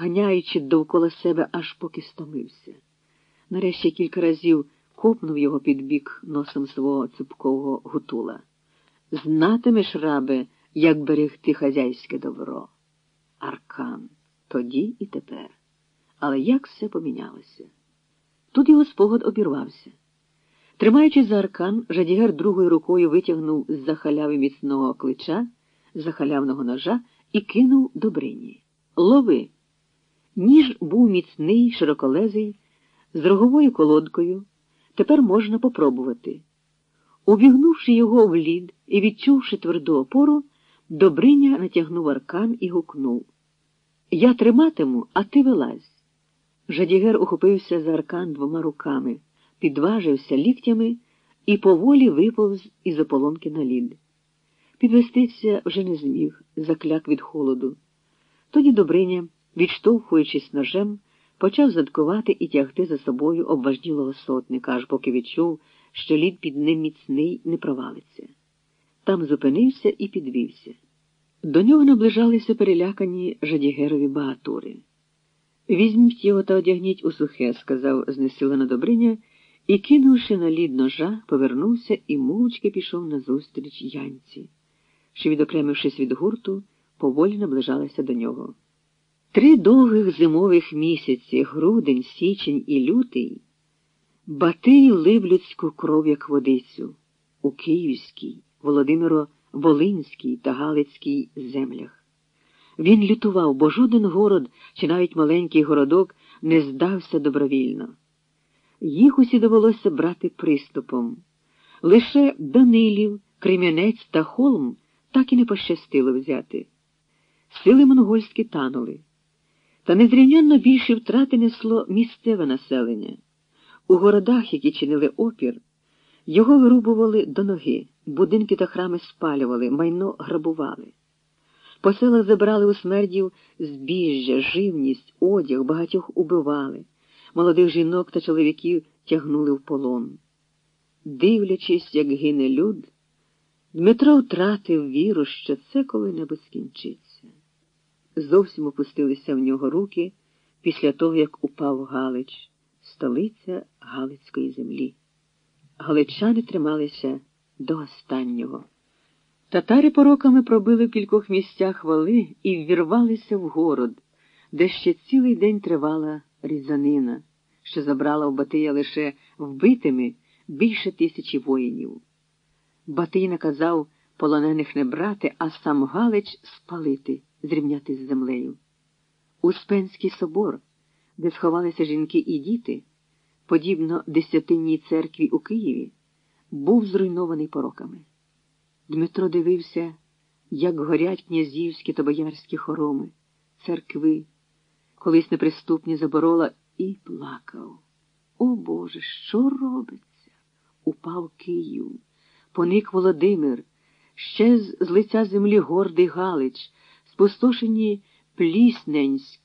ганяючи довкола себе, аж поки стомився. Нарешті кілька разів копнув його під бік носом свого цупкового гутула. Знатимеш, рабе, як берегти хазяйське добро. Аркан тоді і тепер. Але як все помінялося? Тут його спогад обірвався. Тримаючи за аркан, Жадігер другою рукою витягнув з за халяви міцного клича, з за халявного ножа і кинув Добрині. Лови. Ніж був міцний, широколезий, з роговою колодкою. Тепер можна попробувати. Увігнувши його в лід і відчувши тверду опору, Добриня натягнув аркан і гукнув Я триматиму, а ти вилазь. Жадігер ухопився за аркан двома руками, підважився ліктями і поволі виповз із ополонки на лід. Підвестися вже не зміг, закляк від холоду. Тоді Добриня, відштовхуючись ножем, почав задкувати і тягти за собою обважділого сотника, аж поки відчув, що лід під ним міцний не провалиться. Там зупинився і підвівся. До нього наближалися перелякані жадігерові багатури. Візьміть його та одягніть у сухе, сказав знесилена Добриня, і, кинувши на лід ножа, повернувся і мовчки пішов назустріч янці, що, відокремившись від гурту, поволі наближалася до нього. Три довгих зимових місяці, грудень, січень і лютий, Батий лив людську кров, як водицю, у Київській, Володимиро Волинській та Галицькій землях. Він лютував, бо жоден город чи навіть маленький городок не здався добровільно. Їх усі довелося брати приступом. Лише Данилів, Крем'янець та Холм так і не пощастило взяти. Сили монгольські танули. Та незрівнянно більше втрати несло місцеве населення. У городах, які чинили опір, його вирубували до ноги, будинки та храми спалювали, майно грабували. По селах забирали у смердів збіжжя, живність, одяг, багатьох убивали, молодих жінок та чоловіків тягнули в полон. Дивлячись, як гине люд, Дмитро втратив віру, що це коли-небудь скінчиться. Зовсім опустилися в нього руки після того, як упав Галич, столиця Галицької землі. Галичани трималися до останнього. Татари пороками пробили в кількох місцях вали і ввірвалися в город, де ще цілий день тривала різанина, що забрала в Батия лише вбитими більше тисячі воїнів. Батий наказав полонених не брати, а сам Галич спалити, зрівняти з землею. Успенський собор, де сховалися жінки і діти, подібно десятинній церкві у Києві, був зруйнований пороками. Дмитро дивився, як горять князівські та боярські хороми, церкви, колись неприступні заборола, і плакав. О Боже, що робиться? Упав Київ, поник Володимир, щез з лиця землі гордий Галич, спустошені Плісненськ,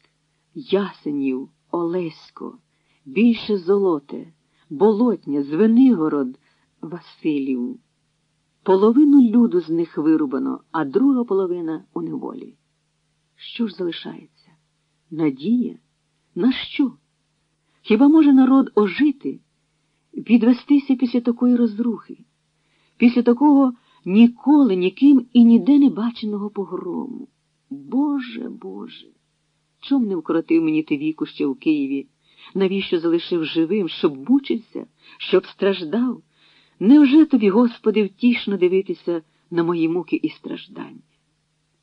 Ясенів, Олесько, більше золоте, Болотня, Звенигород, Василів. Половину люду з них вирубано, а друга половина у неволі. Що ж залишається? Надія? На що? Хіба може народ ожити, відвестися після такої розрухи, після такого ніколи ніким і ніде не баченого погрому? Боже, Боже, чом не вкоротив мені ти віку ще в Києві? Навіщо залишив живим, щоб мучився, щоб страждав? Невже тобі, Господи, втішно дивитися на мої муки і страждання?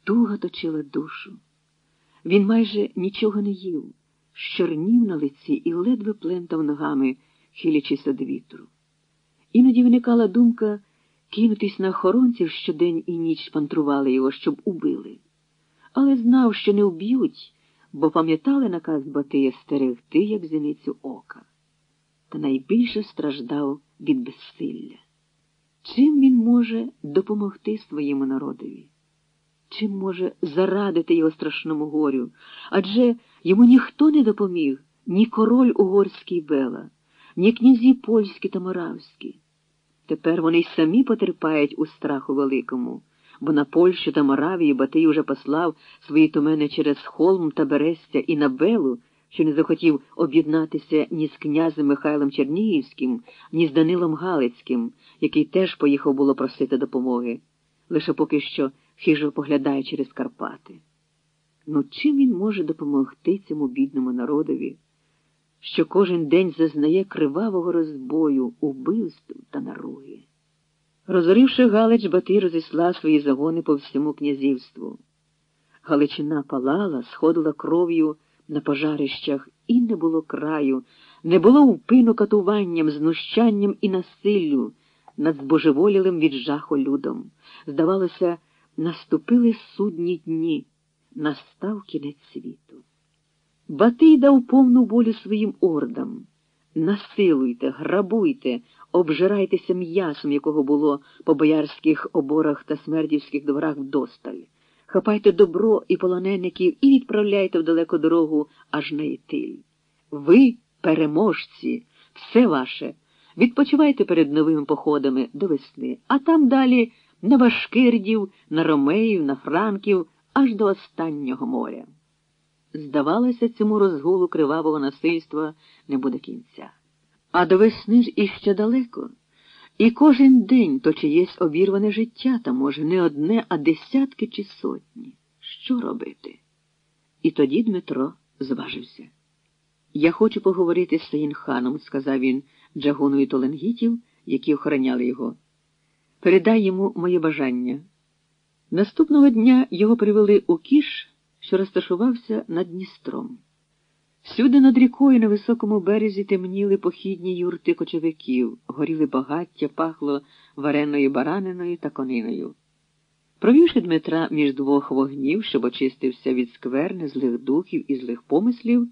Туга точила душу. Він майже нічого не їв, щорнів на лиці і ледве плентав ногами, хилячись від вітру. Іноді виникала думка кинутись на охоронців, що день і ніч пантрували його, щоб убили. Але знав, що не вб'ють, бо пам'ятали наказ Батия стерегти, як зіницю ока. Та найбільше страждав від безсилля. Чим він може допомогти своєму народові? Чим може зарадити його страшному горю? Адже йому ніхто не допоміг, ні король угорський Бела, ні князі польські та моравські. Тепер вони й самі потерпають у страху великому, бо на Польщу та Моравію Батий уже послав свої тумени через Холм та Берестя і на Белу, що не захотів об'єднатися ні з князем Михайлом Чернігівським, ні з Данилом Галицьким, який теж поїхав було просити допомоги, лише поки що хижо поглядає через Карпати. Ну чим він може допомогти цьому бідному народові, що кожен день зазнає кривавого розбою, убивств та наруги? Розоривши Галич, Батий розіслав свої загони по всьому князівству. Галичина палала, сходила кров'ю на пожарищах, і не було краю, не було упину катуванням, знущанням і насиллю над збожеволілим від жаху людом. Здавалося, наступили судні дні, настав кінець світу. Батий дав повну волю своїм ордам. Насилуйте, грабуйте, обжирайтеся м'ясом, якого було по боярських оборах та смердівських дворах вдосталь. Хапайте добро і полонеників і відправляйте в далеку дорогу аж на Ітиль. Ви, переможці, все ваше. Відпочивайте перед новими походами до весни, а там далі на Башкирдів, на Ромеїв, на Франків, аж до останнього моря. Здавалося, цьому розгулу кривавого насильства не буде кінця. А до весни ж іще далеко. І кожен день то чиєсь обірване життя, та, може, не одне, а десятки чи сотні. Що робити? І тоді Дмитро зважився. Я хочу поговорити з Саїнханом, сказав він Джагону і Толенгітів, які охороняли його. Передай йому моє бажання. Наступного дня його привели у кіш, що розташувався над Дністром. Всюди над рікою на високому березі темніли похідні юрти кочовиків, горіли багаття, пахло вареною бараниною та кониною. Провівши Дмитра між двох вогнів, щоб очистився від скверни, злих духів і злих помислів,